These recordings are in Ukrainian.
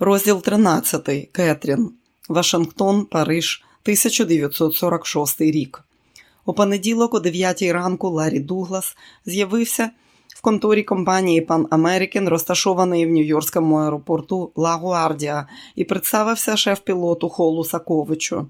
Розділ 13. Кетрін. Вашингтон, Париж, 1946 рік. У понеділок, о 9 ранку, Ларі Дуглас з'явився в конторі компанії Pan American, розташованої в Нью-Йоркському аеропорту Ла Гуардія, і представився шеф-пілоту Холу Саковичу.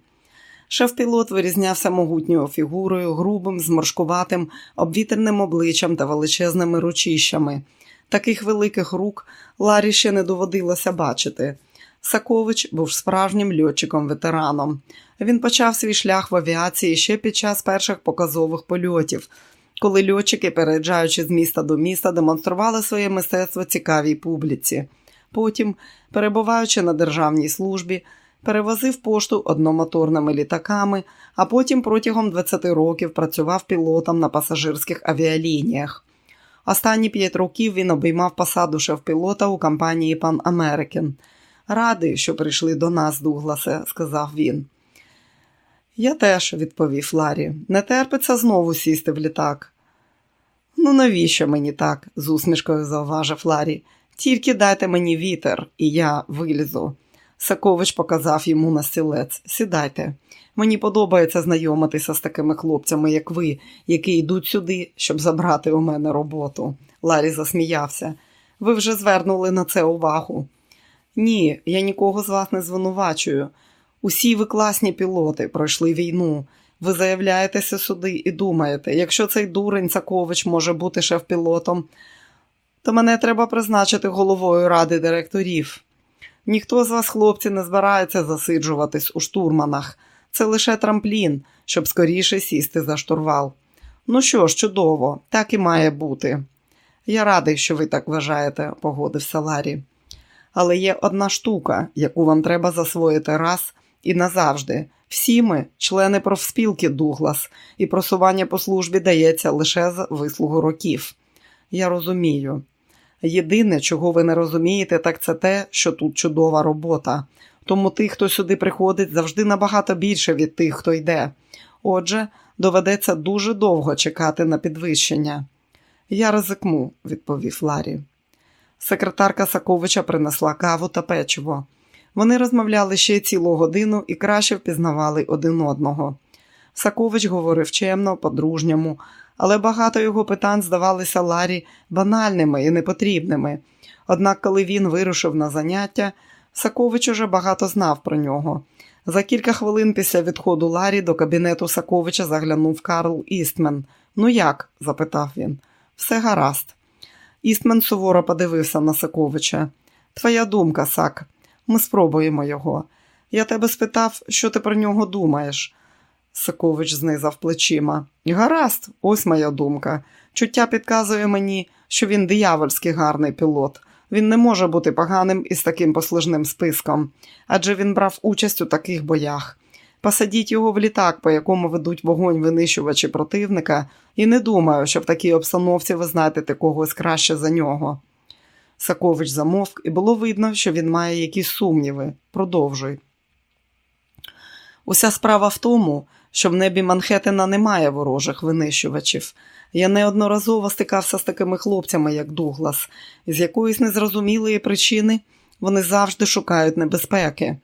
Шеф-пілот вирізнявся могутньою фігурою, грубим, зморшкуватим, обвітреним обличчям та величезними ручищами. Таких великих рук Ларі ще не доводилося бачити. Сакович був справжнім льотчиком-ветераном. Він почав свій шлях в авіації ще під час перших показових польотів, коли льотчики, переїжджаючи з міста до міста, демонстрували своє мистецтво цікавій публіці. Потім, перебуваючи на державній службі, перевозив пошту одномоторними літаками, а потім протягом 20 років працював пілотом на пасажирських авіалініях. Останні п'ять років він обіймав посаду шеф-пілота у компанії Pan American. Радий, що прийшли до нас, Дугласе, сказав він. Я теж, відповів Ларі, не терпиться знову сісти в літак. Ну, навіщо мені так? з усмішкою зауважив Ларі. Тільки дайте мені вітер, і я вилізу. Сакович показав йому на стілець. Сідайте. Мені подобається знайомитися з такими хлопцями, як ви, які йдуть сюди, щоб забрати у мене роботу. Ларі засміявся. Ви вже звернули на це увагу. Ні, я нікого з вас не звинувачую. Усі ви класні пілоти, пройшли війну. Ви заявляєтеся сюди і думаєте, якщо цей дурень Сакович може бути шеф-пілотом, то мене треба призначити головою ради директорів. Ніхто з вас, хлопці, не збирається засиджуватись у штурманах. Це лише трамплін, щоб скоріше сісти за штурвал. Ну що ж, чудово, так і має бути. Я радий, що ви так вважаєте, погодився Ларі. Але є одна штука, яку вам треба засвоїти раз і назавжди. Всі ми члени профспілки Дуглас, і просування по службі дається лише з вислугу років. Я розумію. Єдине, чого ви не розумієте, так це те, що тут чудова робота. Тому тих, хто сюди приходить, завжди набагато більше від тих, хто йде. Отже, доведеться дуже довго чекати на підвищення. Я ризикну, відповів Ларі. Секретарка Саковича принесла каву та печиво. Вони розмовляли ще цілу годину і краще впізнавали один одного. Сакович говорив чемно, по-дружньому, але багато його питань здавалися Ларі банальними і непотрібними. Однак, коли він вирушив на заняття, Сакович уже багато знав про нього. За кілька хвилин після відходу Ларі до кабінету Саковича заглянув Карл Істмен. Ну як? запитав він. Все гаразд. Істмен суворо подивився на Саковича. Твоя думка, Сак, ми спробуємо його. Я тебе спитав, що ти про нього думаєш. Сакович знизав плечима. Гаразд, ось моя думка. Чуття підказує мені, що він диявольський гарний пілот. Він не може бути поганим із таким послужним списком, адже він брав участь у таких боях. Посадіть його в літак, по якому ведуть вогонь винищувачі противника, і не думаю, що в такій обстановці ви знайдете когось краще за нього. Сакович замовк, і було видно, що він має якісь сумніви. Продовжуй. Уся справа в тому, що в небі Манхеттена немає ворожих винищувачів. Я неодноразово стикався з такими хлопцями, як Дуглас, з якоїсь незрозумілої причини вони завжди шукають небезпеки.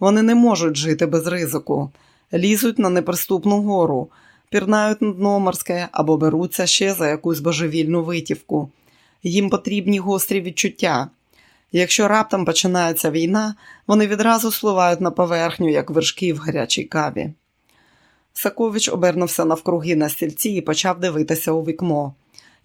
Вони не можуть жити без ризику, лізуть на неприступну гору, пірнають на дно морське або беруться ще за якусь божевільну витівку. Їм потрібні гострі відчуття. Якщо раптом починається війна, вони відразу спливають на поверхню, як вершки в гарячій каві. Сакович обернувся навкруги на стільці і почав дивитися у вікно.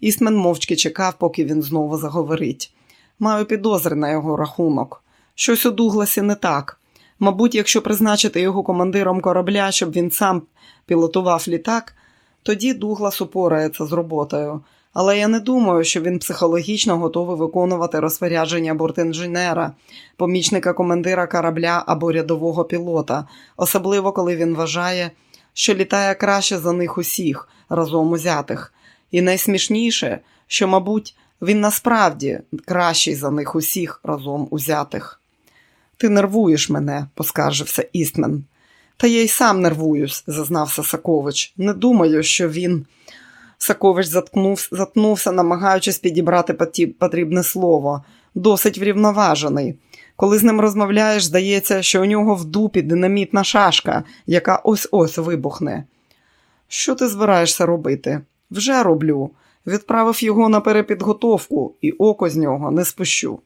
Істмен мовчки чекав, поки він знову заговорить. Маю підозри на його рахунок. Щось у Дугласі не так. Мабуть, якщо призначити його командиром корабля, щоб він сам пілотував літак, тоді Дуглас упорається з роботою. Але я не думаю, що він психологічно готовий виконувати розпорядження бортінженера, помічника командира корабля або рядового пілота, особливо коли він вважає, що літає краще за них усіх, разом узятих. І найсмішніше, що, мабуть, він насправді кращий за них усіх разом узятих. Ти нервуєш мене, поскаржився Істмен. Та я й сам нервуюсь, зазнався Сакович. Не думаю, що він. Сакович заткнув, затнувся, намагаючись підібрати потрібне слово. Досить врівноважений. Коли з ним розмовляєш, здається, що у нього в дупі динамітна шашка, яка ось ось вибухне. Що ти збираєшся робити? Вже роблю. Відправив його на перепідготовку, і око з нього не спущу.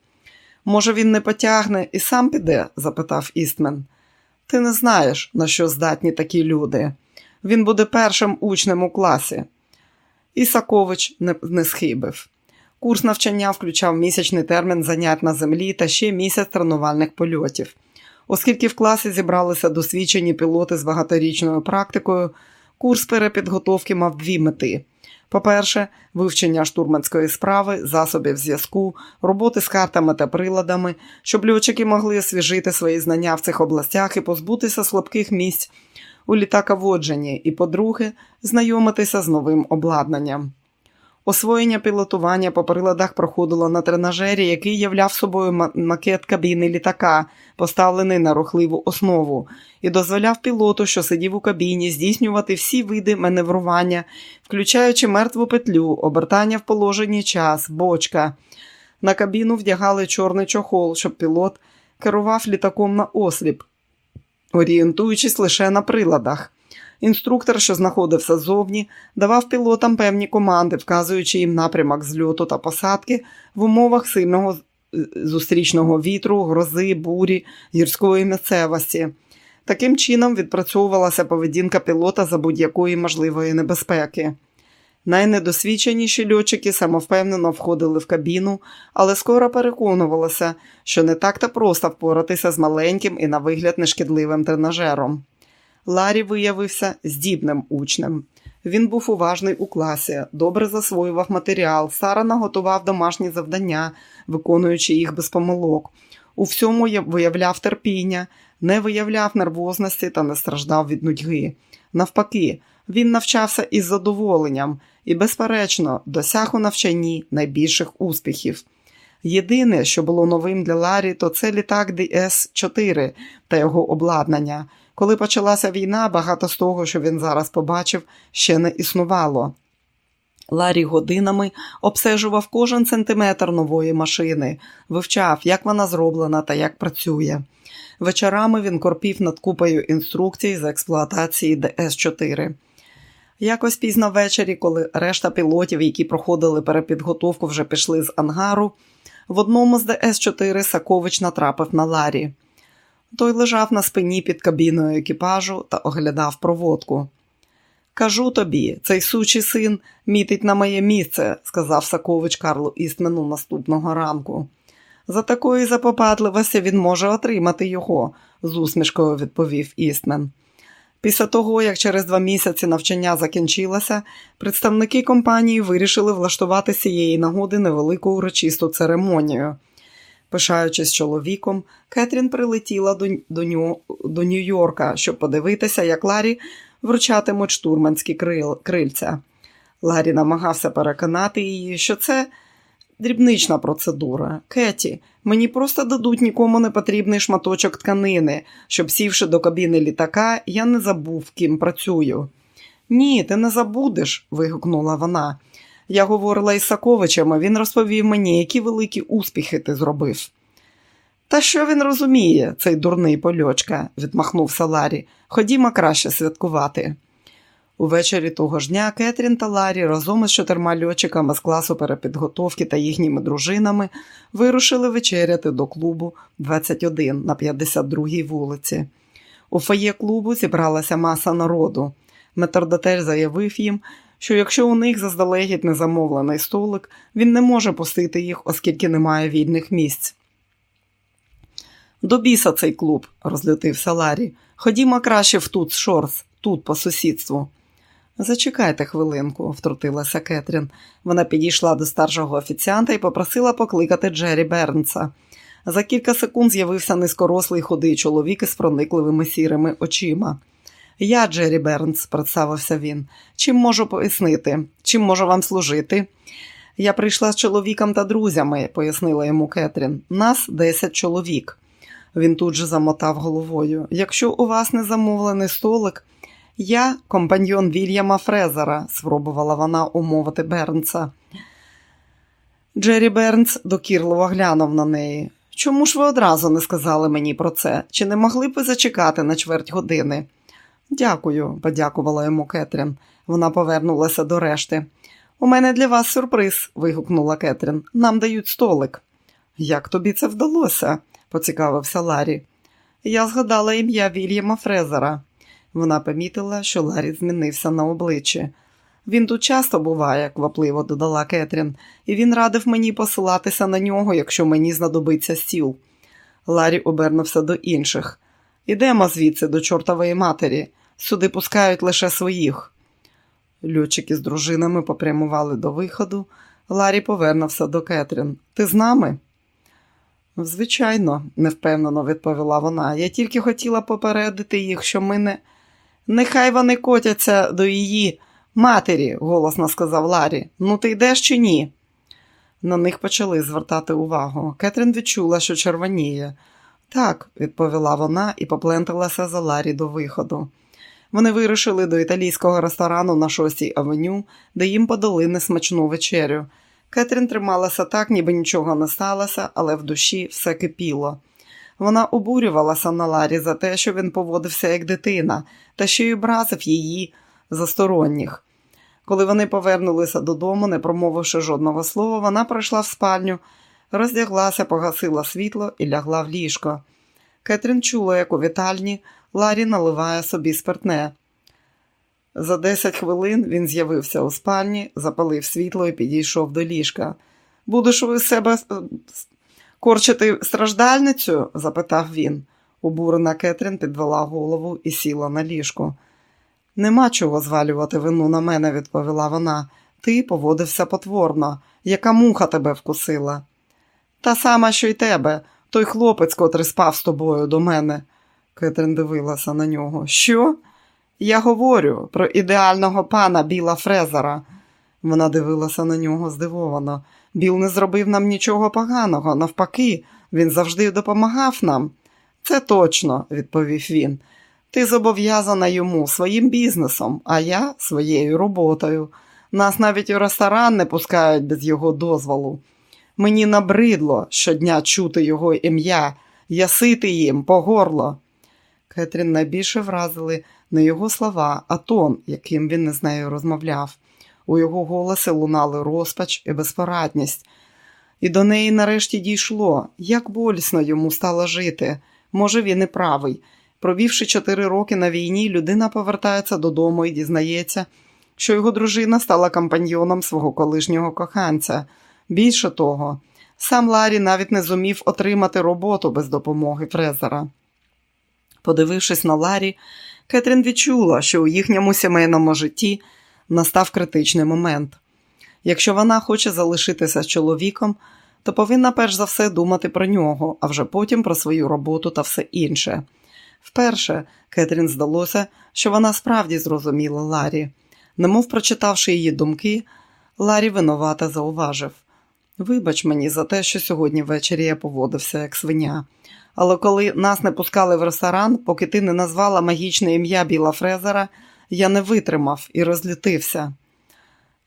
Може, він не потягне і сам піде? запитав Істмен. Ти не знаєш, на що здатні такі люди. Він буде першим учнем у класі. Ісакович не, не схибив. Курс навчання включав місячний термін занять на землі та ще місяць тренувальних польотів. Оскільки в класі зібралися досвідчені пілоти з багаторічною практикою, курс перепідготовки мав дві мети. По-перше, вивчення штурманської справи, засобів зв'язку, роботи з картами та приладами, щоб льотчики могли освіжити свої знання в цих областях і позбутися слабких місць у літаководженні, і, по-друге, знайомитися з новим обладнанням. Освоєння пілотування по приладах проходило на тренажері, який являв собою макет кабіни літака, поставлений на рухливу основу, і дозволяв пілоту, що сидів у кабіні, здійснювати всі види маневрування, включаючи мертву петлю, обертання в положенні час, бочка. На кабіну вдягали чорний чохол, щоб пілот керував літаком на осліп, орієнтуючись лише на приладах. Інструктор, що знаходився ззовні, давав пілотам певні команди, вказуючи їм напрямок зльоту та посадки в умовах сильного зустрічного вітру, грози, бурі, гірської місцевості. Таким чином відпрацьовувалася поведінка пілота за будь-якої можливої небезпеки. Найнедосвідченіші льотчики самовпевнено входили в кабіну, але скоро переконувалися, що не так то просто впоратися з маленьким і на вигляд нешкідливим тренажером. Ларі виявився здібним учнем. Він був уважний у класі, добре засвоював матеріал, старано готував домашні завдання, виконуючи їх без помилок. У всьому виявляв терпіння, не виявляв нервозності та не страждав від нудьги. Навпаки, він навчався із задоволенням і, безперечно, досяг у навчанні найбільших успіхів. Єдине, що було новим для Ларі, то це літак ДС-4 та його обладнання. Коли почалася війна, багато з того, що він зараз побачив, ще не існувало. Ларі годинами обстежував кожен сантиметр нової машини, вивчав, як вона зроблена та як працює. Вечорами він корпів над купою інструкцій з експлуатації ДС-4. Якось пізно ввечері, коли решта пілотів, які проходили перепідготовку, вже пішли з ангару, в одному з ДС-4 Сакович натрапив на Ларі. Той лежав на спині під кабіною екіпажу та оглядав проводку. Кажу тобі, цей сучий син мітить на моє місце, сказав Сакович Карлу Істмену наступного ранку. За такої запопадливості він може отримати його, з усмішкою відповів Істмен. Після того, як через два місяці навчання закінчилося, представники компанії вирішили влаштувати цієї нагоди невелику урочисту церемонію. Пишаючись чоловіком, Кетрін прилетіла до до, до Нью-Йорка, щоб подивитися, як Ларі вручатимуть штурманські крил, крильця. Ларі намагався переконати її, що це дрібнична процедура. Кеті, мені просто дадуть нікому не потрібний шматочок тканини, щоб, сівши до кабіни літака, я не забув, ким працюю. Ні, ти не забудеш, вигукнула вона. Я говорила із Саковичем, він розповів мені, які великі успіхи ти зробив. Та що він розуміє, цей дурний польочка, відмахнувся Ларі. Ходімо краще святкувати. Увечері того ж дня Кетрін та Ларі разом із чотирма льотчиками з класу перепідготовки та їхніми дружинами вирушили вечеряти до клубу 21 на 52-й вулиці. У фоє клубу зібралася маса народу. Метрдотель заявив їм, що якщо у них заздалегідь незамовлений столик, він не може пустити їх, оскільки немає вільних місць. До біса цей клуб, розлютився Ларі. Ходімо краще в Тутс Шорс, тут по сусідству. Зачекайте хвилинку, втрутилася Кетрін. Вона підійшла до старшого офіціанта і попросила покликати Джері Бернса. За кілька секунд з'явився низькорослий худий чоловік із проникливими сірими очима. Я Джері Бернс, представився він. Чим можу пояснити? Чим можу вам служити? Я прийшла з чоловіком та друзями, пояснила йому Кетрін. Нас десять чоловік. Він тут же замотав головою. Якщо у вас не замовлений столик, я компаньйон Вільяма Фрезера, спробувала вона умовити Бернса. Джері Бернс докірливо глянув на неї. Чому ж ви одразу не сказали мені про це? Чи не могли б ви зачекати на чверть години? Дякую, подякувала йому Кетрін. Вона повернулася до решти. У мене для вас сюрприз, вигукнула Кетрін. Нам дають столик. Як тобі це вдалося? поцікавився Ларі. Я згадала ім'я Вільяма Фрезера. Вона помітила, що Ларі змінився на обличчі. Він тут часто буває, квапливо додала Кетрін, і він радив мені посилатися на нього, якщо мені знадобиться стіл. Ларі обернувся до інших. Ідемо звідси до чортової матері. Сюди пускають лише своїх. Льотчики з дружинами попрямували до виходу. Ларі повернувся до Кетрін. Ти з нами? Звичайно, невпевнено відповіла вона. Я тільки хотіла попередити їх, що ми не. Нехай вони котяться до її матері, голосно сказав Ларі. Ну, ти йдеш чи ні? На них почали звертати увагу. Кетрін відчула, що червоніє. Так, відповіла вона і попленталася за Ларі до виходу. Вони вирушили до італійського ресторану на шостій авеню, де їм подали несмачну вечерю. Кетрін трималася так, ніби нічого не сталося, але в душі все кипіло. Вона обурювалася на Ларі за те, що він поводився як дитина, та ще й образив її засторонніх. Коли вони повернулися додому, не промовивши жодного слова, вона прийшла в спальню, роздяглася, погасила світло і лягла в ліжко. Кетрін чула, як у вітальні Ларі наливає собі спиртне. За 10 хвилин він з'явився у спальні, запалив світло і підійшов до ліжка. Будеш у себе е, корчити страждальницю? запитав він. Обурена Кетрін підвела голову і сіла на ліжку. Нема чого звалювати вину на мене, відповіла вона. Ти поводився потворно. Яка муха тебе вкусила? Та сама, що й тебе, той хлопець, котрий спав з тобою до мене. Кетрін дивилася на нього. Що? Я говорю про ідеального пана Біла Фрезера. Вона дивилася на нього здивовано. Біл не зробив нам нічого поганого, навпаки, він завжди допомагав нам. Це точно, відповів він. Ти зобов'язана йому своїм бізнесом, а я своєю роботою. Нас навіть у ресторан не пускають без його дозволу. Мені набридло щодня чути його ім'я, ясити їм по горло. Кетрін найбільше вразили не його слова, а тон, яким він з нею розмовляв. У його голосі лунали розпач і безпорадність. І до неї нарешті дійшло, як болісно йому стало жити. Може, він і правий. Провівши чотири роки на війні, людина повертається додому і дізнається, що його дружина стала компаньйоном свого колишнього коханця. Більше того, сам Ларі навіть не зумів отримати роботу без допомоги Фрезера. Подивившись на Ларі, Кетрін відчула, що у їхньому сімейному житті настав критичний момент. Якщо вона хоче залишитися з чоловіком, то повинна перш за все думати про нього, а вже потім про свою роботу та все інше. Вперше Кетрін здалося, що вона справді зрозуміла Ларі. Немов прочитавши її думки, Ларі винувата зауважив Вибач мені за те, що сьогодні ввечері я поводився як свиня. Але коли нас не пускали в ресторан, поки ти не назвала магічне ім'я Біла Фрезера, я не витримав і розлютився.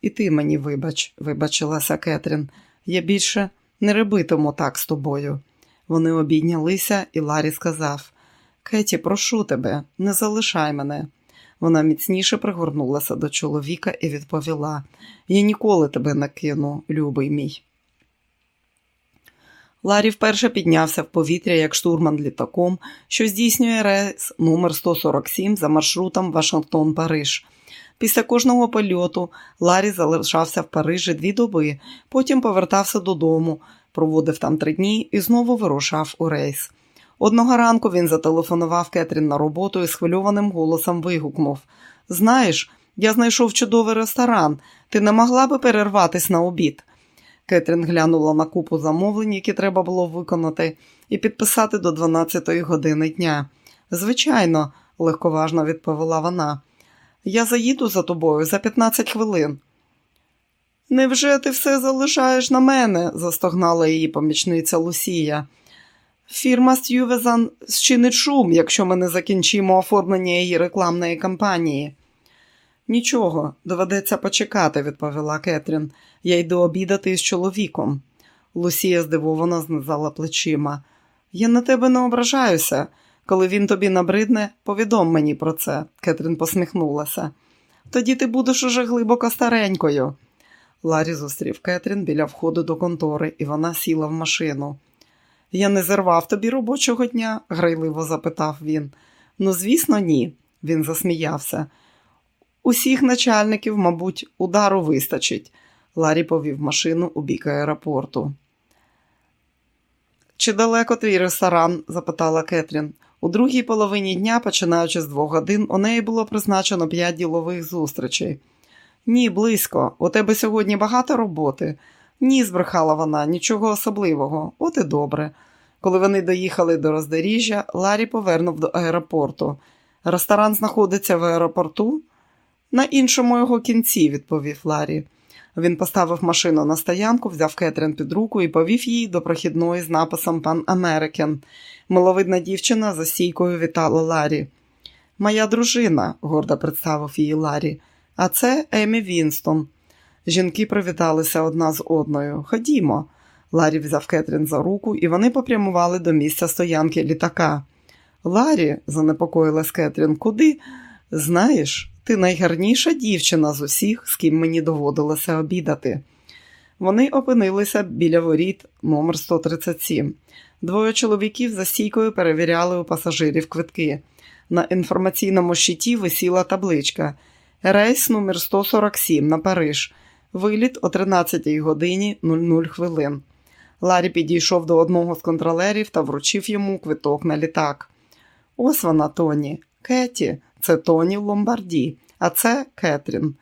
І ти мені вибач, вибачилася Кетрін. Я більше не робитиму так з тобою. Вони обійнялися, і Ларі сказав Кеті, прошу тебе, не залишай мене. Вона міцніше пригорнулася до чоловіка і відповіла Я ніколи тебе не кину, любий мій. Ларі вперше піднявся в повітря як штурман літаком, що здійснює рейс номер 147 за маршрутом Вашингтон-Париж. Після кожного польоту Ларі залишався в Парижі дві доби, потім повертався додому, проводив там три дні і знову вирушав у рейс. Одного ранку він зателефонував Кетрін на роботу і схвильованим голосом вигукнув Знаєш, я знайшов чудовий ресторан. Ти не могла би перерватися на обід? Кетрін глянула на купу замовлень, які треба було виконати, і підписати до 12-ї години дня. Звичайно, легковажно відповіла вона. Я заїду за тобою за 15 хвилин. Невже ти все залишаєш на мене? застогнала її помічниця Лусія. Фірма Стювезан зчинить шум, якщо ми не закінчимо оформлення її рекламної кампанії. Нічого, доведеться почекати, відповіла Кетрін. Я йду обідати з чоловіком. Лусія здивовано знизала плечима. Я на тебе не ображаюся. Коли він тобі набридне, повідом мені про це, Кетрін посміхнулася. Тоді ти будеш уже глибоко старенькою. Ларі зустрів Кетрін біля входу до контори, і вона сіла в машину. Я не зірвав тобі робочого дня? грайливо запитав він. Ну, звісно, ні, він засміявся. Усіх начальників, мабуть, удару вистачить. Ларі повів машину у бік аеропорту. Чи далеко твій ресторан? запитала Кетрін. У другій половині дня, починаючи з двох годин, у неї було призначено п'ять ділових зустрічей. Ні, близько. У тебе сьогодні багато роботи. Ні, збрехала вона, нічого особливого. От і добре. Коли вони доїхали до роздоріжжя, Ларі повернув до аеропорту. Ресторан знаходиться в аеропорту? На іншому його кінці, відповів Ларі. Він поставив машину на стоянку, взяв Кетрін під руку і повів її до прохідної з написом Пан Америкен. Миловидна дівчина за стійкою вітала Ларі. Моя дружина, гордо представив її Ларі, а це Емі Вінстон. Жінки привіталися одна з одною. Ходімо. Ларі взяв Кетрін за руку, і вони попрямували до місця стоянки літака. Ларі, занепокоїлась Кетрін, куди? Знаєш, ти найгарніша дівчина з усіх, з ким мені доводилося обідати. Вони опинилися біля воріт номер 137. Двоє чоловіків за стійкою перевіряли у пасажирів квитки. На інформаційному щиті висіла табличка Рейс номер 147 на Париж. Виліт о 13 годині 00 хвилин. Ларі підійшов до одного з контролерів та вручив йому квиток на літак. Ось вона, Тоні. Кеті, це Тоні в Ломбарді, а це Кетрін.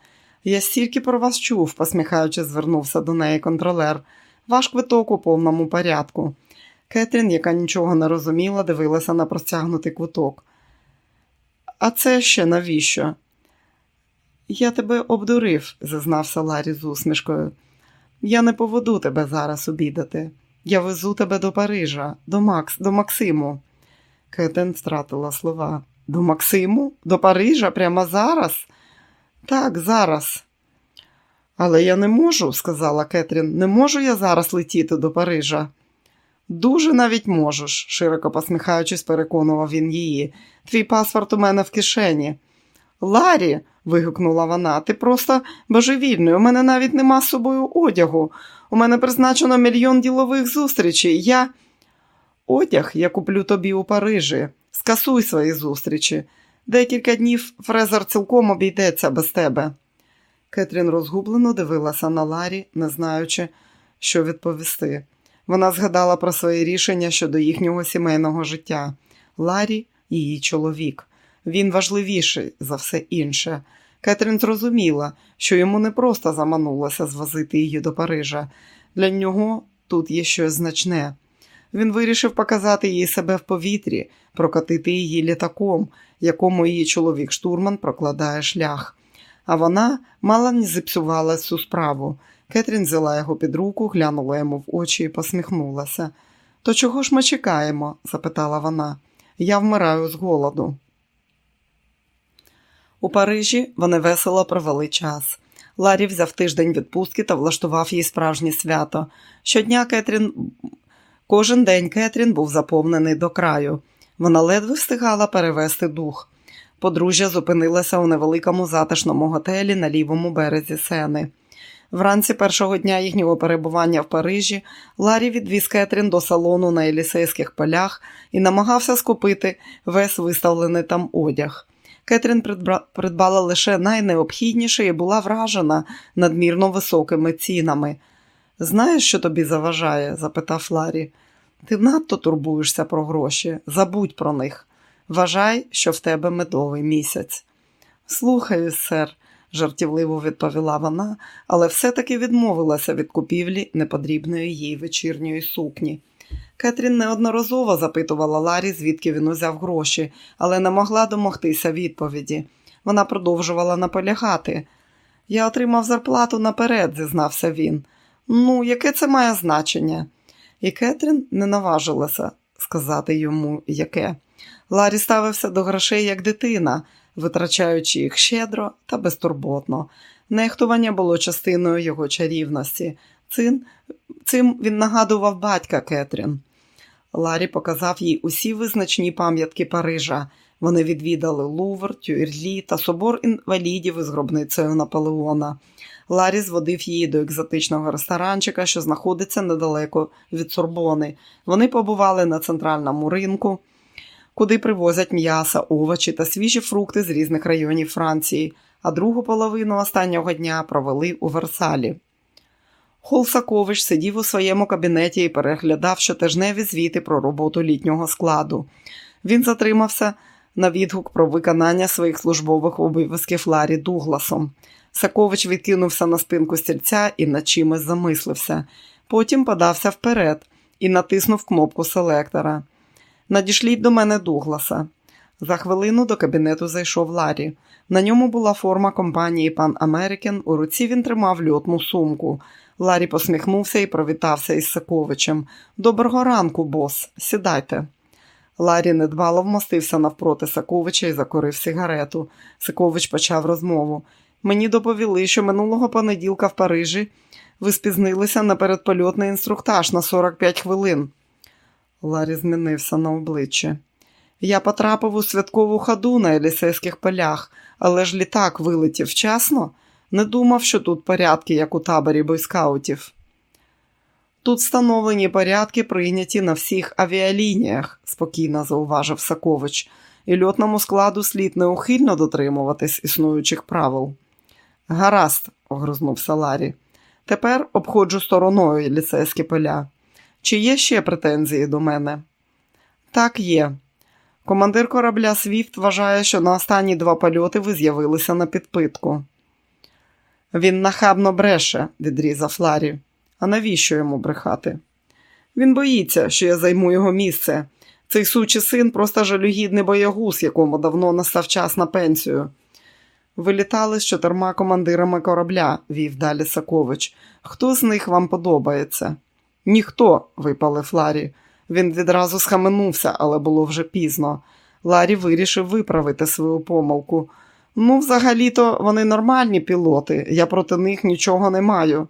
Я стільки про вас чув, посміхаючись, звернувся до неї контролер. Ваш квиток у повному порядку. Кетрін, яка нічого не розуміла, дивилася на простягнутий квиток. А це ще навіщо? Я тебе обдурив, зазнався Ларі з усмішкою. Я не поведу тебе зараз обідати. Я везу тебе до Парижа, до Макс, до Максиму. Кетен втратила слова. До Максиму? До Парижа прямо зараз? Так, зараз. Але я не можу, сказала Кетрін, не можу я зараз летіти до Парижа. Дуже навіть можеш, широко посміхаючись, переконував він її. Твій паспорт у мене в кишені. Ларі, вигукнула вона, ти просто божевільний. У мене навіть нема з собою одягу. У мене призначено мільйон ділових зустрічей. Я. Одяг я куплю тобі у Парижі. Скасуй свої зустрічі. Декілька днів Фрезер цілком обійдеться без тебе. Кетрін розгублено дивилася на Ларі, не знаючи, що відповісти. Вона згадала про своє рішення щодо їхнього сімейного життя. Ларі її чоловік. Він важливіший за все інше. Кетрін зрозуміла, що йому не просто заманулося звозити її до Парижа. Для нього тут є щось значне. Він вирішив показати їй себе в повітрі, прокатити її літаком, якому її чоловік штурман прокладає шлях. А вона мало не зіпсувала цю справу. Кетрін взяла його під руку, глянула йому в очі і посміхнулася. То чого ж ми чекаємо? запитала вона. Я вмираю з голоду. У Парижі вони весело провели час. Ларі взяв тиждень відпустки та влаштував їй справжнє свято. Щодня Кетрін, кожен день Кетрін був заповнений до краю. Вона ледве встигала перевести дух. Подружжя зупинилося у невеликому затишному готелі на лівому березі Сени. Вранці першого дня їхнього перебування в Парижі Ларі відвіз Кетрін до салону на Елісейських полях і намагався скупити весь виставлений там одяг. Кетрін придбала лише найнеобхідніше і була вражена надмірно високими цінами. Знаєш, що тобі заважає? запитав Ларі. Ти надто турбуєшся про гроші, забудь про них. Вважай, що в тебе медовий місяць. Слухаю, сер, жартівливо відповіла вона, але все-таки відмовилася від купівлі неподрібної їй вечірньої сукні. Кетрін неодноразово запитувала Ларі, звідки він узяв гроші, але не могла домогтися відповіді. Вона продовжувала наполягати. Я отримав зарплату наперед, зізнався він. Ну, яке це має значення? І Кетрін не наважилася сказати йому яке. Ларі ставився до грошей як дитина, витрачаючи їх щедро та безтурботно. Нехтування було частиною його чарівності. Цим, цим він нагадував батька Кетрін. Ларі показав їй усі визначні пам'ятки Парижа. Вони відвідали Лувр, Тюрлі та собор інвалідів із гробницею Наполеона. Ларі зводив її до екзотичного ресторанчика, що знаходиться недалеко від Сорбони. Вони побували на центральному ринку, куди привозять м'ясо, овочі та свіжі фрукти з різних районів Франції, а другу половину останнього дня провели у Версалі. Холсакович сидів у своєму кабінеті і переглядав щотижневі звіти про роботу літнього складу. Він затримався на відгук про виконання своїх службових обов'язків Ларі Дугласом. Сакович відкинувся на спинку стільця і над чимось замислився. Потім подався вперед і натиснув кнопку селектора. Надішліть до мене Дугласа. За хвилину до кабінету зайшов Ларі. На ньому була форма компанії Пан Америкен, у руці він тримав льотну сумку. Ларі посміхнувся і привітався із Саковичем. Доброго ранку, бос, сідайте. Ларі недбало вмостився навпроти Саковича і закорив сигарету. Сакович почав розмову. Мені доповіли, що минулого понеділка в Парижі ви спізнилися на передпольотний інструктаж на 45 хвилин. Ларі змінився на обличчі. Я потрапив у святкову ходу на елісейських полях, але ж літак вилетів вчасно. Не думав, що тут порядки, як у таборі бойскаутів. Тут встановлені порядки прийняті на всіх авіалініях, спокійно зауважив Сакович, і льотному складу слід неухильно дотримуватись існуючих правил. Гаразд, огризнувся Ларі. Тепер обходжу стороною ліцейські поля. Чи є ще претензії до мене? Так, є. Командир корабля Свіфт вважає, що на останні два польоти ви з'явилися на підпитку. Він нахабно бреше, відрізав Ларі. А навіщо йому брехати? Він боїться, що я займу його місце. Цей сучий син просто жалюгідний боягуз, якому давно настав час на пенсію. Вилітали з чотирма командирами корабля, вів далі Сакович. Хто з них вам подобається? Ніхто, випалив Ларі. Він відразу схаменувся, але було вже пізно. Ларі вирішив виправити свою помилку. Ну, взагалі-то вони нормальні пілоти, я проти них нічого не маю.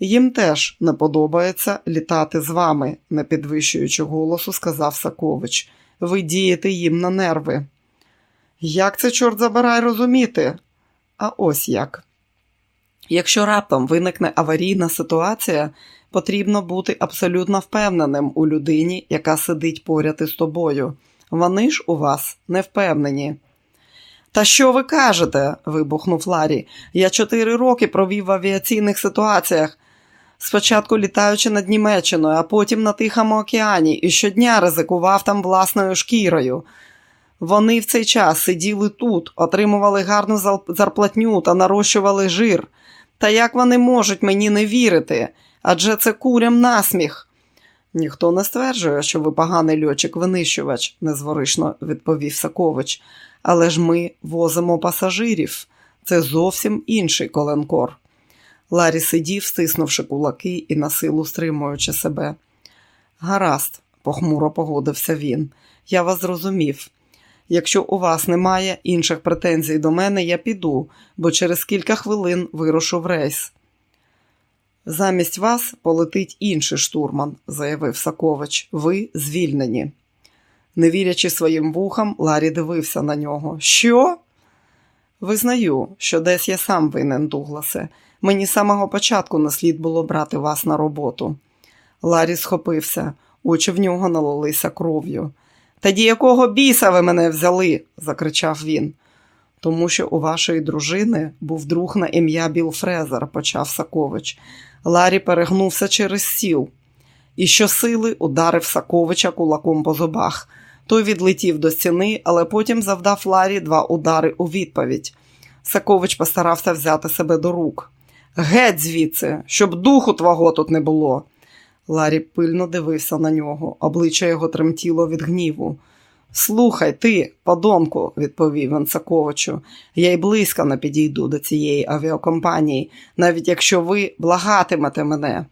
Їм теж не подобається літати з вами, не підвищуючи голосу, сказав Сакович. Ви дієте їм на нерви. Як це, чорт забирай, розуміти? А ось як. Якщо раптом виникне аварійна ситуація, потрібно бути абсолютно впевненим у людині, яка сидить поряд із тобою. Вони ж у вас не впевнені. Та що ви кажете? вибухнув Ларі. Я чотири роки провів в авіаційних ситуаціях, спочатку літаючи над Німеччиною, а потім на Тихому океані, і щодня ризикував там власною шкірою. Вони в цей час сиділи тут, отримували гарну зарплатню та нарощували жир. Та як вони можуть мені не вірити? Адже це курям насміх. Ніхто не стверджує, що ви поганий льотчик-винищувач, незворишно відповів Сакович. Але ж ми возимо пасажирів. Це зовсім інший коленкор. Ларі сидів, стиснувши кулаки і на силу стримуючи себе. Гаразд, похмуро погодився він. Я вас зрозумів. Якщо у вас немає інших претензій до мене, я піду, бо через кілька хвилин вирушу в рейс. Замість вас полетить інший штурман, заявив Сакович. Ви звільнені. Не вірячи своїм вухам, Ларі дивився на нього. Що? Визнаю, що десь я сам винен, Дугласе. Мені з самого початку не слід було брати вас на роботу. Ларі схопився, очі в нього налилися кров'ю. Тоді якого біса ви мене взяли? закричав він. Тому що у вашої дружини був друг на ім'я Біл Фрезер, почав Сакович. Ларі перегнувся через сіл і щосили ударив Саковича кулаком по зубах. Той відлетів до стіни, але потім завдав Ларі два удари у відповідь. Сакович постарався взяти себе до рук. Геть звідси, щоб духу твого тут не було. Ларі пильно дивився на нього, обличчя його тремтіло від гніву. Слухай, ти, подонку, відповів він Саковичу, я й близько не підійду до цієї авіакомпанії, навіть якщо ви благатимете мене.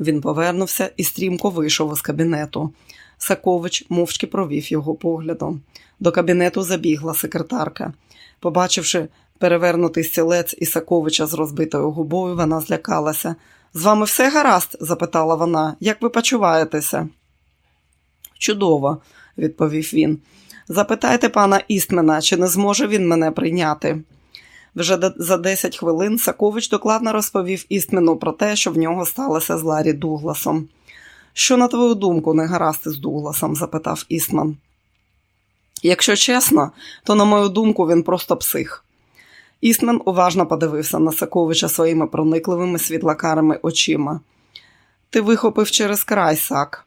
Він повернувся і стрімко вийшов із кабінету. Сакович мовчки провів його поглядом. До кабінету забігла секретарка. Побачивши перевернутий стілець Ісаковича з розбитою губою, вона злякалася. З вами все гаразд? запитала вона. Як ви почуваєтеся? Чудово, відповів він. Запитайте пана Істмена, чи не зможе він мене прийняти. Вже за 10 хвилин Сакович докладно розповів Істмену про те, що в нього сталося з Ларі Дугласом. Що, на твою думку, не гаразд із Дугласом? запитав Істман. Якщо чесно, то, на мою думку, він просто псих. Істмен уважно подивився на Саковича своїми проникливими світлакарими очима. Ти вихопив через край, Сак.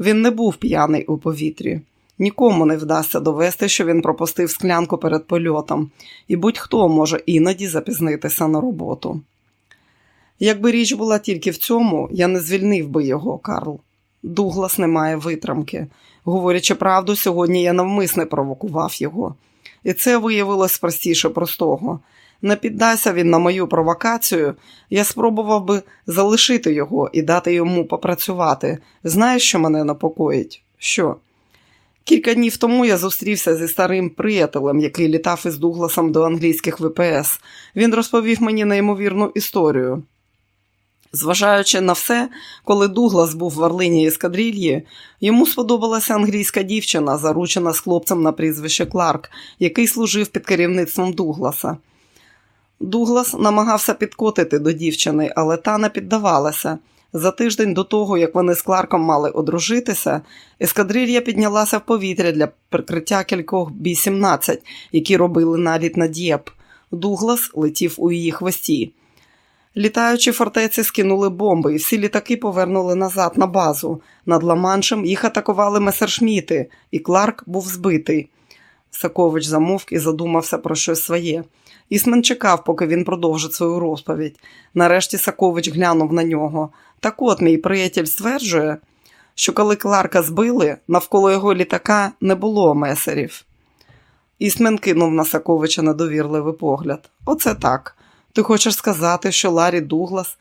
Він не був п'яний у повітрі. Нікому не вдасться довести, що він пропустив склянку перед польотом, і будь-хто може іноді запізнитися на роботу. Якби річ була тільки в цьому, я не звільнив би його, Карл. Дуглас не має витримки. Говорячи правду, сьогодні я навмисне провокував його. І це виявилось простіше простого. Не піддайся він на мою провокацію, я спробував би залишити його і дати йому попрацювати. Знаєш, що мене непокоїть? Що? Кілька днів тому я зустрівся зі старим приятелем, який літав із Дугласом до англійських ВПС. Він розповів мені неймовірну історію. Зважаючи на все, коли Дуглас був в Орлині ескадрильї, йому сподобалася англійська дівчина, заручена з хлопцем на прізвище Кларк, який служив під керівництвом Дугласа. Дуглас намагався підкотити до дівчини, але та не піддавалася. За тиждень до того, як вони з Кларком мали одружитися, ескадрилья піднялася в повітря для прикриття кількох Бі-17, які робили наліт на Дєп. Дуглас летів у її хвості. Літаючі фортеці скинули бомби, і всі літаки повернули назад на базу. Над Ла-Маншем їх атакували месершміти, і Кларк був збитий. Сакович замовк і задумався про щось своє. Ісмен чекав, поки він продовжить свою розповідь. Нарешті Сакович глянув на нього. Так от мій приятель стверджує, що коли Кларка збили, навколо його літака не було месерів. Ісмен кинув на Саковича недовірливий погляд. Оце так. Ти хочеш сказати, що Ларі Дуглас?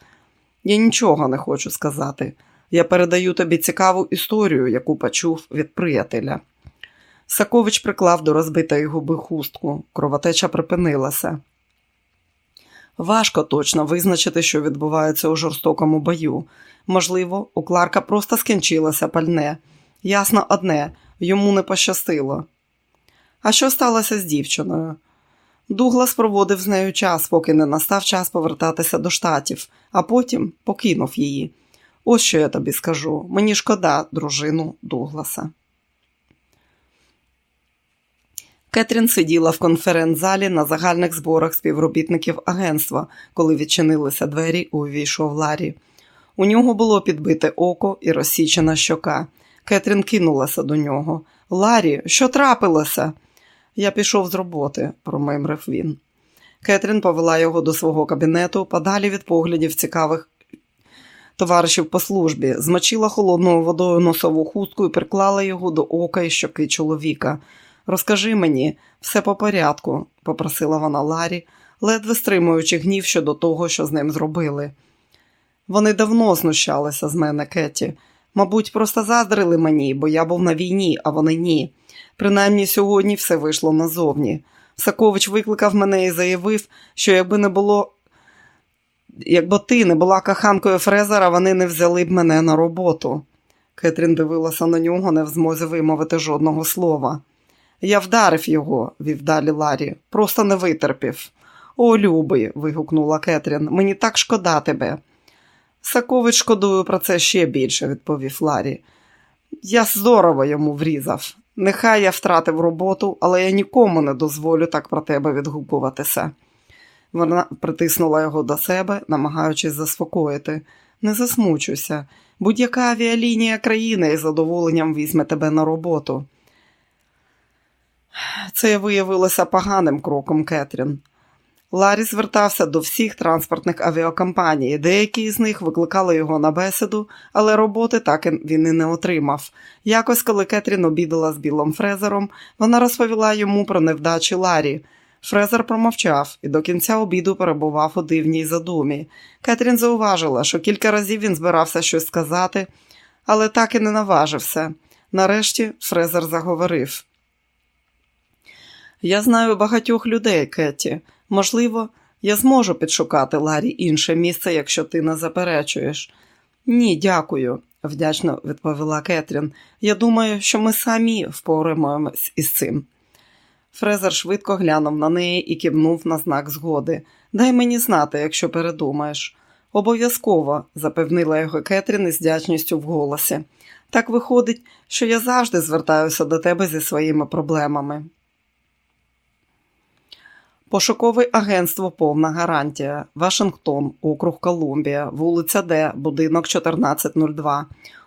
Я нічого не хочу сказати. Я передаю тобі цікаву історію, яку почув від приятеля. Сакович приклав до розбитої губи хустку. Кровотеча припинилася. Важко точно визначити, що відбувається у жорстокому бою. Можливо, у Кларка просто скінчилося пальне. Ясно одне, йому не пощастило. А що сталося з дівчиною? Дуглас проводив з нею час, поки не настав час повертатися до штатів, а потім покинув її. Ось що я тобі скажу. Мені шкода, дружину Дугласа. Кетрін сиділа в конференц-залі на загальних зборах співробітників агентства, коли відчинилися двері, і увійшов Ларі. У нього було підбите око і розсічена щока. Кетрін кинулася до нього. Ларі, що трапилося? Я пішов з роботи, промимрив він. Кетрін повела його до свого кабінету, подалі від поглядів цікавих товаришів по службі, змочила холодною водою носову хустку і приклала його до ока і щоки чоловіка. Розкажи мені, все по порядку, попросила вона Ларі, ледве стримуючи гнів щодо того, що з ним зробили. Вони давно знущалися з мене, Кеті. Мабуть, просто заздрили мені, бо я був на війні, а вони ні. Принаймні сьогодні все вийшло назовні. Сакович викликав мене і заявив, що якби не було, якби ти не була коханкою Фрезера, вони не взяли б мене на роботу. Кетрін дивилася на нього, не в змозі вимовити жодного слова. Я вдарив його, вів далі Ларі, просто не витерпів. О, любий, вигукнула Кетрін, мені так шкода тебе. Сакович шкодую про це ще більше, відповів Ларі. Я здорово йому врізав. Нехай я втратив роботу, але я нікому не дозволю так про тебе відгукуватися. Вона притиснула його до себе, намагаючись заспокоїти. Не засмучуйся. Будь-яка авіалінія країни із задоволенням візьме тебе на роботу. Це виявилося поганим кроком Кетрін. Ларі звертався до всіх транспортних авіакомпаній. Деякі з них викликали його на бесіду, але роботи так він і не отримав. Якось, коли Кетрін обідала з Білом Фрезером, вона розповіла йому про невдачі Ларі. Фрезер промовчав і до кінця обіду перебував у дивній задумі. Кетрін зауважила, що кілька разів він збирався щось сказати, але так і не наважився. Нарешті Фрезер заговорив. Я знаю багатьох людей, Кеті. Можливо, я зможу підшукати Ларі інше місце, якщо ти не заперечуєш. Ні, дякую, вдячно відповіла Кетрін. Я думаю, що ми самі впораємось із цим. Фрезер швидко глянув на неї і кивнув на знак згоди. Дай мені знати, якщо передумаєш. Обов'язково, запевнила його Кетрін із вдячністю в голосі. Так виходить, що я завжди звертаюся до тебе зі своїми проблемами. Пошукове агентство Повна гарантія. Вашингтон, округ Колумбія, вулиця Д, будинок 1402.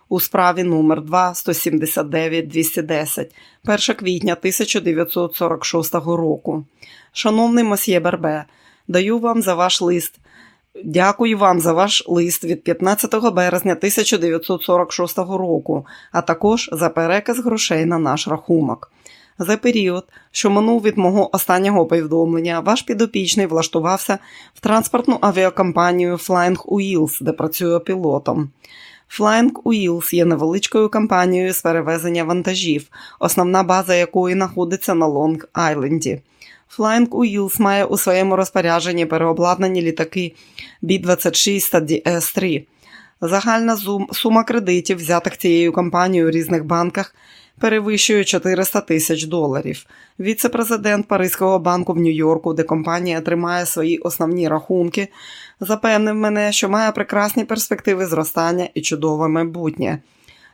У справі номер 2 179 210 1 квітня 1946 року. Шановний мосьє Бербе, даю вам за ваш лист. Дякую вам за ваш лист від 15 березня 1946 року, а також за переказ грошей на наш рахунок. За період, що минув від мого останнього повідомлення, ваш підопічний влаштувався в транспортну авіакомпанію Flying Wheels, де працює пілотом. Flying Wheels є невеличкою компанією з перевезення вантажів, основна база якої знаходиться на Лонг-Айленді. Flying Wheels має у своєму розпорядженні переобладнані літаки B-26 та DS-3. Загальна сума кредитів, взятих цією компанією у різних банках, перевищує 400 тисяч доларів. Віце-президент Паризького банку в Нью-Йорку, де компанія тримає свої основні рахунки, запевнив мене, що має прекрасні перспективи зростання і чудове майбутнє.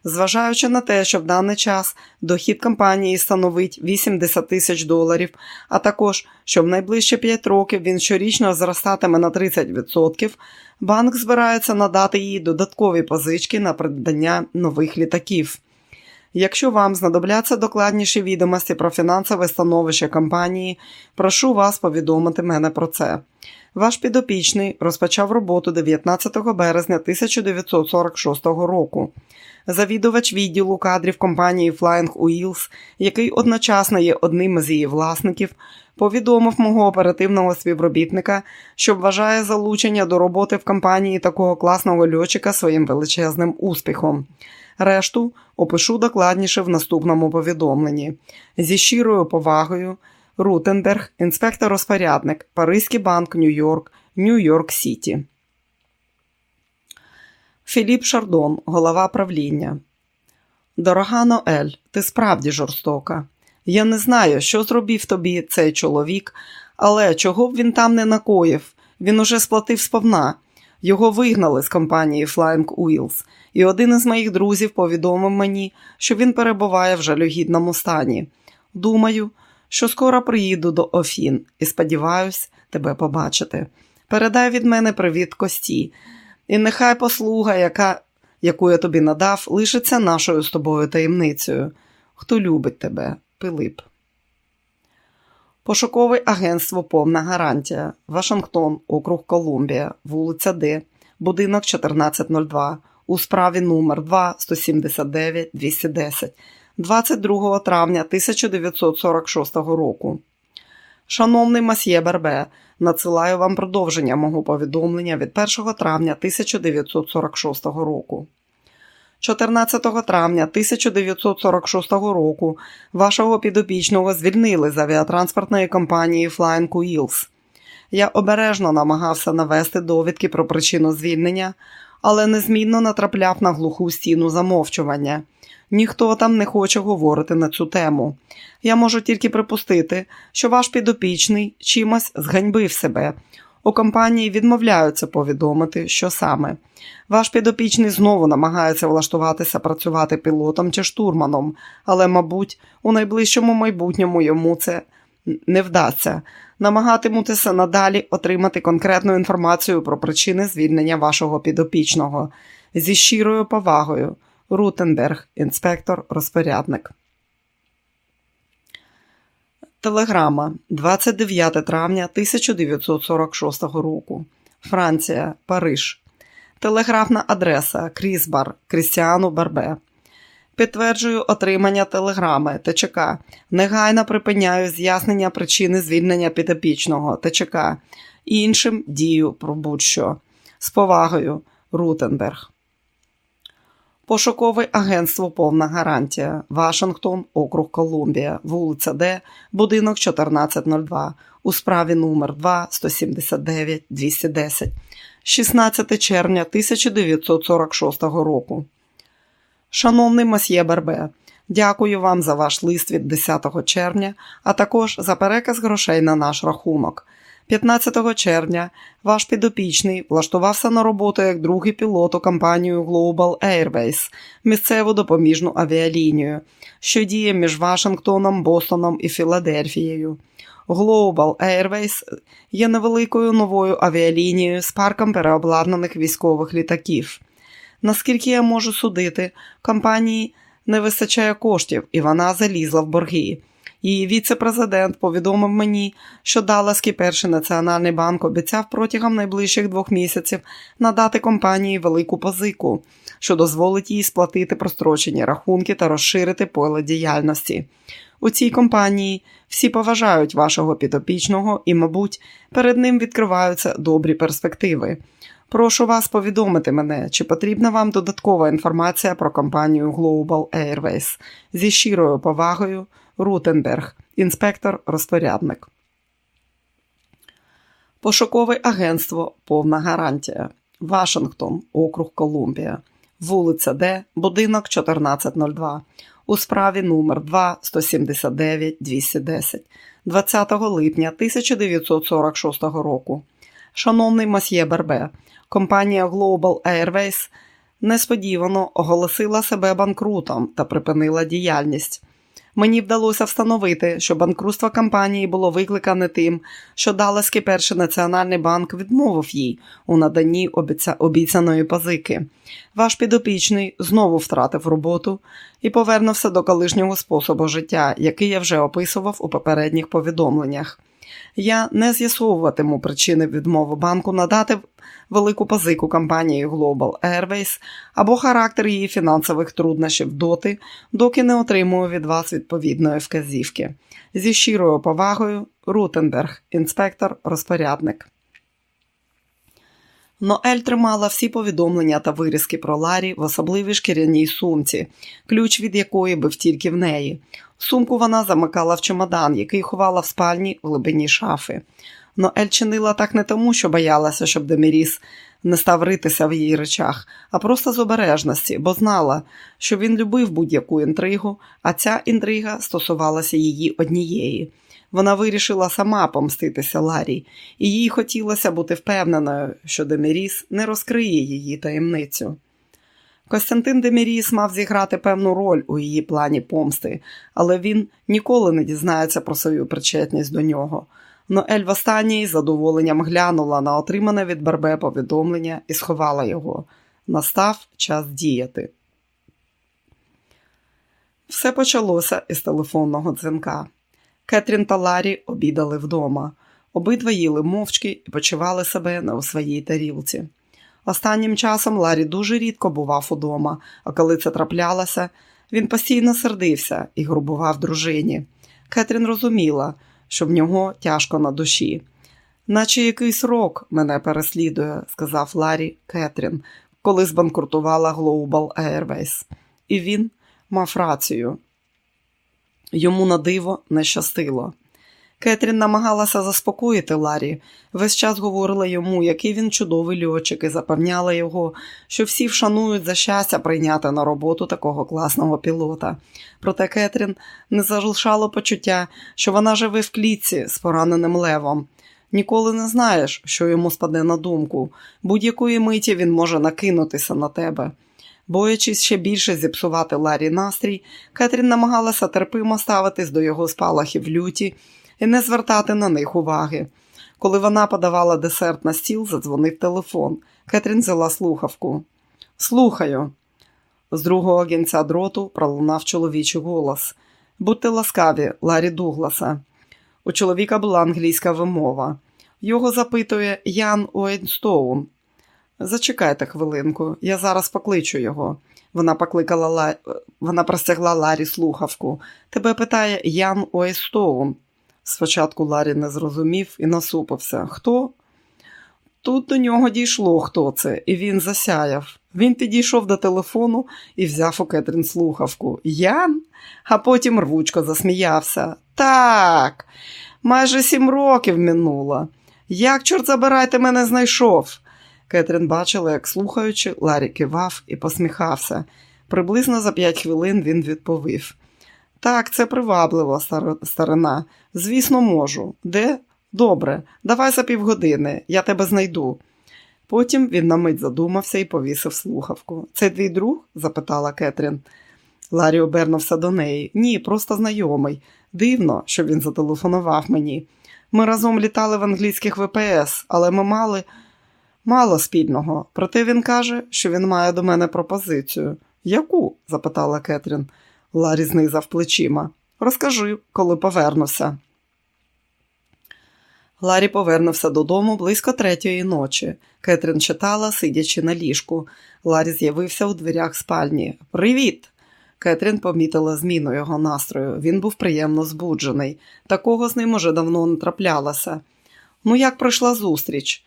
Зважаючи на те, що в даний час дохід компанії становить 80 тисяч доларів, а також що в найближчі 5 років він щорічно зростатиме на 30%, банк збирається надати їй додаткові позички на придбання нових літаків. Якщо вам знадобляться докладніші відомості про фінансове становище компанії, прошу вас повідомити мене про це. Ваш підопічний розпочав роботу 19 березня 1946 року. Завідувач відділу кадрів компанії Flying Wheels, який одночасно є одним із її власників, повідомив мого оперативного співробітника, що вважає залучення до роботи в компанії такого класного льотчика своїм величезним успіхом. Решту опишу докладніше в наступному повідомленні. Зі щирою повагою. Рутенберг, інспектор-розпорядник, Паризький банк, Нью-Йорк, Нью-Йорк Сіті. Філіп Шардон, голова правління. Дорога Ноель, ти справді жорстока. Я не знаю, що зробив тобі цей чоловік, але чого б він там не накоїв. Він уже сплатив сповна. Його вигнали з компанії Flying Wheels, і один із моїх друзів повідомив мені, що він перебуває в жалюгідному стані. Думаю, що скоро приїду до Офін і сподіваюсь тебе побачити. Передай від мене привіт кості, і нехай послуга, яка, яку я тобі надав, лишиться нашою з тобою таємницею. Хто любить тебе, Пилип. Пошукове агентство Повна гарантія. Вашингтон, округ Колумбія, вулиця Д, будинок 1402, у справі номер 2 179 210 22 травня 1946 року. Шановний Масьє Бербе, надсилаю вам продовження мого повідомлення від 1 травня 1946 року. 14 травня 1946 року вашого підопічного звільнили з авіатранспортної компанії Flying Wheels. Я обережно намагався навести довідки про причину звільнення, але незмінно натрапляв на глуху стіну замовчування. Ніхто там не хоче говорити на цю тему. Я можу тільки припустити, що ваш підопічний чимось зганьбив себе. У компанії відмовляються повідомити, що саме. Ваш підопічний знову намагається влаштуватися працювати пілотом чи штурманом, але, мабуть, у найближчому майбутньому йому це не вдасться. Намагатимутися надалі отримати конкретну інформацію про причини звільнення вашого підопічного зі щирою повагою. Рутенберг, інспектор, розпорядник. Телеграма 29 травня 1946 року. Франція, Париж. Телеграфна адреса Крісбар Крістіану Барбе. Підтверджую отримання телеграми ТЧК. Негайно припиняю з'яснення причини звільнення підопічного ТЧК. Іншим дію про будь-що. З повагою Рутенберг. Пошукове агентство Повна гарантія. Вашингтон, округ Колумбія, вулиця Д, будинок 1402 у справі номер 2 179 210 16 червня 1946 року. Шановний Масьє Бербе, дякую вам за ваш лист від 10 червня, а також за переказ грошей на наш рахунок. 15 червня ваш підопічний влаштувався на роботу як другий пілот у компанію Global Airways, місцеву допоміжну авіалінію, що діє між Вашингтоном, Бостоном і Філадельфією. Global Airways є невеликою новою авіалінією з парком переобладнаних військових літаків. Наскільки я можу судити, компанії не вистачає коштів, і вона залізла в борги. Її віце-президент повідомив мені, що Далласький перший національний банк обіцяв протягом найближчих двох місяців надати компанії велику позику, що дозволить їй сплатити прострочені рахунки та розширити поле діяльності. У цій компанії всі поважають вашого підопічного і, мабуть, перед ним відкриваються добрі перспективи. Прошу вас повідомити мене, чи потрібна вам додаткова інформація про компанію Global Airways. Зі щирою повагою, Рутенберг, інспектор-розпорядник. Пошукове агентство Повна гарантія. Вашингтон, округ Колумбія, вулиця Д, будинок 1402 у справі номер 2 179 210 20 липня 1946 року. Шановний Масьє Бербе, компанія Global Airways несподівано оголосила себе банкрутом та припинила діяльність. Мені вдалося встановити, що банкрутство компанії було викликане тим, що Далласький перший національний банк відмовив їй у наданні обіця... обіцяної позики. Ваш підопічний знову втратив роботу і повернувся до колишнього способу життя, який я вже описував у попередніх повідомленнях. Я не з'ясовуватиму причини відмови банку надати велику позику компанії Global Airways або характер її фінансових труднощів доти, доки не отримую від вас відповідної вказівки. Зі щирою повагою, Рутенберг, інспектор-розпорядник. Ноель тримала всі повідомлення та вирізки про Ларі в особливій шкіряній сумці, ключ від якої був тільки в неї. Сумку вона замикала в чемодан, який ховала в спальні в глибині шафи. Ноель чинила так не тому, що боялася, щоб Деміріс не став ритися в її речах, а просто з обережності, бо знала, що він любив будь-яку інтригу, а ця інтрига стосувалася її однієї. Вона вирішила сама помститися Ларі, і їй хотілося бути впевненою, що Деміріс не розкриє її таємницю. Костянтин Деміріс мав зіграти певну роль у її плані помсти, але він ніколи не дізнається про свою причетність до нього. Ноель в останній задоволенням глянула на отримане від Барбе повідомлення і сховала його. Настав час діяти. Все почалося із телефонного дзвінка. Кетрін та Ларі обідали вдома. Обидва їли мовчки і почували себе не у своїй тарілці. Останнім часом Ларі дуже рідко бував удома, а коли це траплялося, він постійно сердився і грубував дружині. Кетрін розуміла, що в нього тяжко на душі. Наче якийсь рок мене переслідує, сказав Ларі Кетрін, коли збанкрутувала Global Airways. І він мав рацію. Йому на диво не щастило. Кетрін намагалася заспокоїти Ларі, весь час говорила йому, який він чудовий льотчик, і запевняла його, що всі вшанують за щастя прийняти на роботу такого класного пілота. Проте Кетрін не залишало почуття, що вона живе в клітці з пораненим левом. Ніколи не знаєш, що йому спаде на думку. Будь-якої миті він може накинутися на тебе. Боячись ще більше зіпсувати Ларі настрій, Кетрін намагалася терпимо ставитись до його спалахів люті і не звертати на них уваги. Коли вона подавала десерт на стіл, задзвонив телефон. Кетрін взяла слухавку. Слухаю. З другого кінця дроту пролунав чоловічий голос. Будьте ласкаві, Ларі Дугласа. У чоловіка була англійська вимова. Його запитує Ян Уейнстоун. Зачекайте хвилинку, я зараз покличу його. Вона покликала Ла... вона простягла Ларі слухавку. Тебе питає Ян Уейстоун. Спочатку Ларі не зрозумів і насупився. Хто? Тут до нього дійшло, хто це, і він засяяв. Він підійшов до телефону і взяв у Кетрін слухавку. Ян? А потім рвучко засміявся. Так, майже сім років минуло. Як, чорт забирай, ти мене знайшов? Кетрін бачила, як слухаючи, Ларі кивав і посміхався. Приблизно за п'ять хвилин він відповів. Так, це привабливо, старина. Звісно, можу. Де? Добре, давай за півгодини, я тебе знайду. Потім він на мить задумався і повісив слухавку. Це твій друг? запитала Кетрін. Ларі обернувся до неї. Ні, просто знайомий. Дивно, що він зателефонував мені. Ми разом літали в англійських ВПС, але ми мали мало спільного. Проте він каже, що він має до мене пропозицію. Яку? запитала Кетрін. Ларі знизав плечима. Розкажи, коли повернуся. Ларі повернувся додому близько третьої ночі. Кетрін читала, сидячи на ліжку. Ларі з'явився у дверях спальні. Привіт! Кетрін помітила зміну його настрою. Він був приємно збуджений. Такого з ним уже давно не траплялося. Ну, як пройшла зустріч?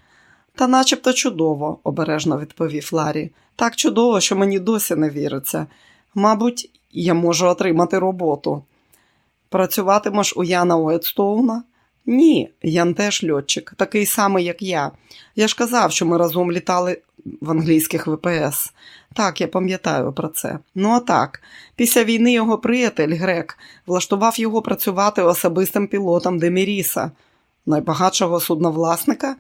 Та начебто чудово, обережно відповів Ларі. Так чудово, що мені досі не віриться. Мабуть, я можу отримати роботу. Працюватимеш у Яна Уетстоуна? Ні, Ян теж льотчик, такий самий, як я. Я ж казав, що ми разом літали в англійських ВПС. Так, я пам'ятаю про це. Ну а так, після війни його приятель Грек влаштував його працювати особистим пілотом Деміріса, найбагатшого судновласника.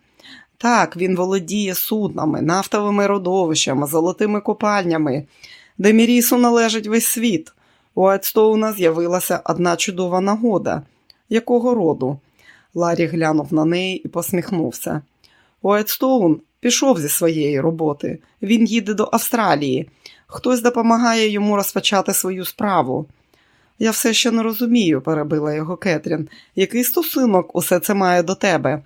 Так, він володіє суднами, нафтовими родовищами, золотими копальнями. Демірісу належить весь світ. У Айдстоуна з'явилася одна чудова нагода. Якого роду? Ларі глянув на неї і посміхнувся. Уайтстоун пішов зі своєї роботи. Він їде до Австралії. Хтось допомагає йому розпочати свою справу. Я все ще не розумію, перебила його Кетрін. Який стосунок усе це має до тебе?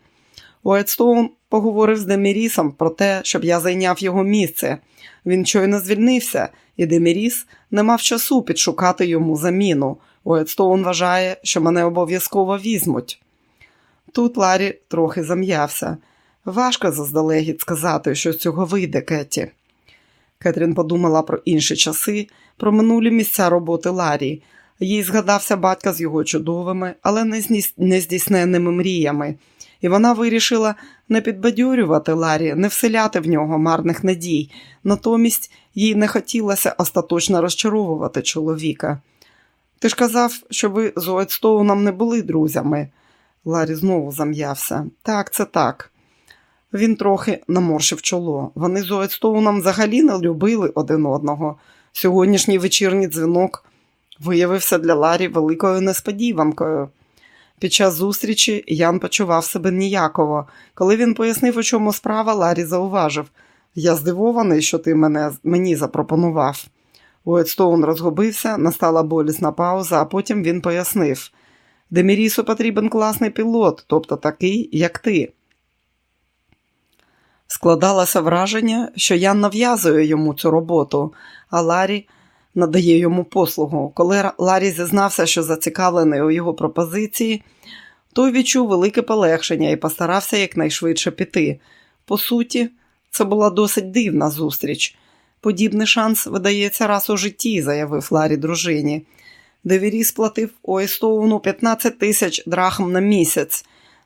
Уайтстоун поговорив з Демірісом про те, щоб я зайняв його місце. Він щойно звільнився, і Деміріс не мав часу підшукати йому заміну. Уайтстоун вважає, що мене обов'язково візьмуть. Тут Ларі трохи зам'явся. Важко заздалегідь сказати, що з цього вийде Кеті. Кетрін подумала про інші часи, про минулі місця роботи Ларі. Їй згадався батька з його чудовими, але нездійсненними мріями, і вона вирішила не підбадьорювати Ларі, не вселяти в нього марних надій, натомість їй не хотілося остаточно розчаровувати чоловіка. Ти ж казав, що ви з Уайтстоуном не були друзями. Ларі знову зам'явся. Так, це так. Він трохи наморшив чоло. Вони з Уайтстоуном взагалі не любили один одного. Сьогоднішній вечірній дзвінок виявився для Ларі великою несподіванкою. Під час зустрічі Ян почував себе ніяково. Коли він пояснив, у чому справа, Ларі зауважив Я здивований, що ти мене, мені запропонував. Уайтстоун розгубився, настала болісна пауза, а потім він пояснив. Демірісу потрібен класний пілот, тобто такий, як ти. Складалося враження, що Ян нав'язує йому цю роботу, а Ларі надає йому послугу. Коли Ларі зізнався, що зацікавлений у його пропозиції, той відчув велике полегшення і постарався якнайшвидше піти. По суті, це була досить дивна зустріч. Подібний шанс видається раз у житті, заявив Ларі дружині. Девірі сплатив Ойстоуну 15 тисяч драхм на місяць.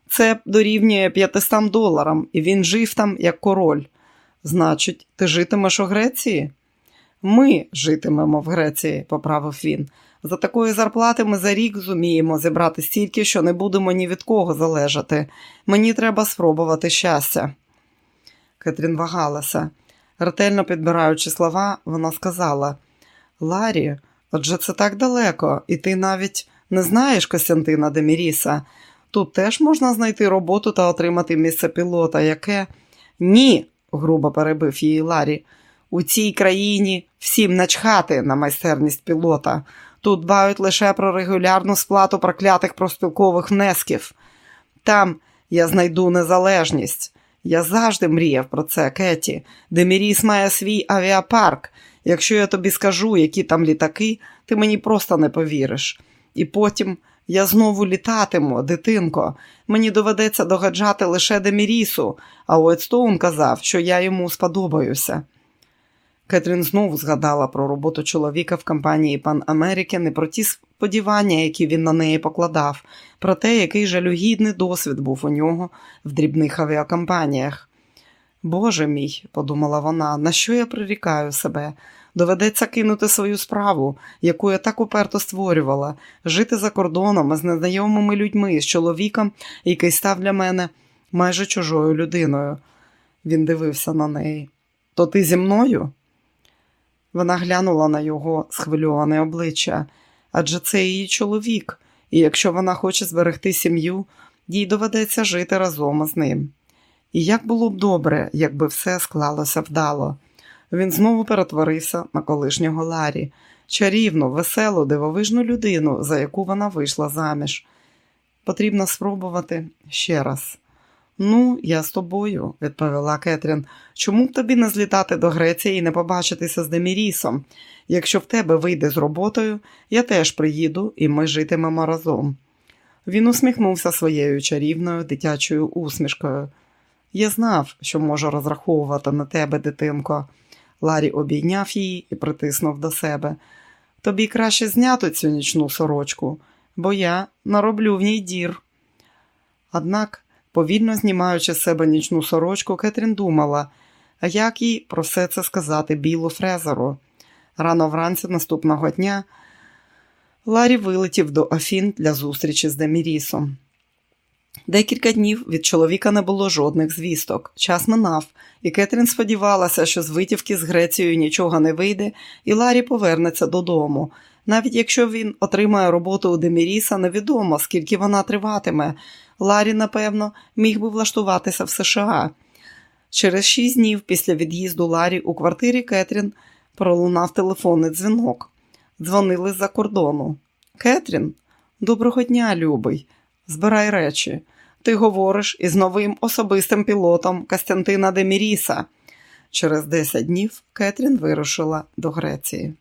Це дорівнює 500 доларам, і він жив там як король. Значить, ти житимеш у Греції? Ми житимемо в Греції, поправив він. За такої зарплати ми за рік зуміємо зібрати стільки, що не будемо ні від кого залежати. Мені треба спробувати щастя. Кетрін вагалася. Ретельно підбираючи слова, вона сказала Ларі, Отже, це так далеко, і ти навіть не знаєш Костянтина Деміріса. Тут теж можна знайти роботу та отримати місце пілота, яке. Ні, грубо перебив її Ларі. У цій країні всім начхати на майстерність пілота. Тут дбають лише про регулярну сплату проклятих проспілкових внесків. Там я знайду незалежність. Я завжди мріяв про це, Кеті. Деміріс має свій авіапарк. Якщо я тобі скажу, які там літаки, ти мені просто не повіриш. І потім Я знову літатиму, дитинко. Мені доведеться догаджати лише Демірісу, а Уетстоун казав, що я йому сподобаюся. Кетрін знову згадала про роботу чоловіка в компанії Пан Америкен і про ті сподівання, які він на неї покладав, про те, який жалюгідний досвід був у нього в дрібних авіакомпаніях. Боже мій, подумала вона, на що я прирікаю себе? Доведеться кинути свою справу, яку я так уперто створювала, жити за кордоном з незнайомими людьми, з чоловіком, який став для мене майже чужою людиною. Він дивився на неї. То ти зі мною? Вона глянула на його схвильоване обличчя, адже це її чоловік, і якщо вона хоче зберегти сім'ю, їй доведеться жити разом із ним. І як було б добре, якби все склалося вдало. Він знову перетворився на колишнього Ларі, чарівну, веселу, дивовижну людину, за яку вона вийшла заміж. Потрібно спробувати ще раз. Ну, я з тобою, відповіла Кетрін. Чому б тобі не злітати до Греції і не побачитися з Демірісом? Якщо в тебе вийде з роботою, я теж приїду і ми житимемо разом. Він усміхнувся своєю чарівною дитячою усмішкою. Я знав, що можу розраховувати на тебе, дитинко. Ларі обійняв її і притиснув до себе. Тобі краще зняти цю нічну сорочку, бо я нароблю в ній дір. Однак, повільно знімаючи з себе нічну сорочку, Кетрін думала, а як їй про все це сказати білу Фрезеру. Рано вранці наступного дня Ларі вилетів до Афін для зустрічі з Демірісом. Декілька днів від чоловіка не було жодних звісток. Час минав, і Кетрін сподівалася, що з витівки з Грецією нічого не вийде, і Ларі повернеться додому. Навіть якщо він отримає роботу у Деміріса, невідомо, скільки вона триватиме. Ларі, напевно, міг би влаштуватися в США. Через шість днів після від'їзду Ларі у квартирі Кетрін пролунав телефонний дзвінок. Дзвонили з-за кордону. Кетрін, доброго дня, любий. Збирай речі. Ти говориш із новим особистим пілотом Костянтина Деміріса. Через 10 днів Кетрін вирушила до Греції.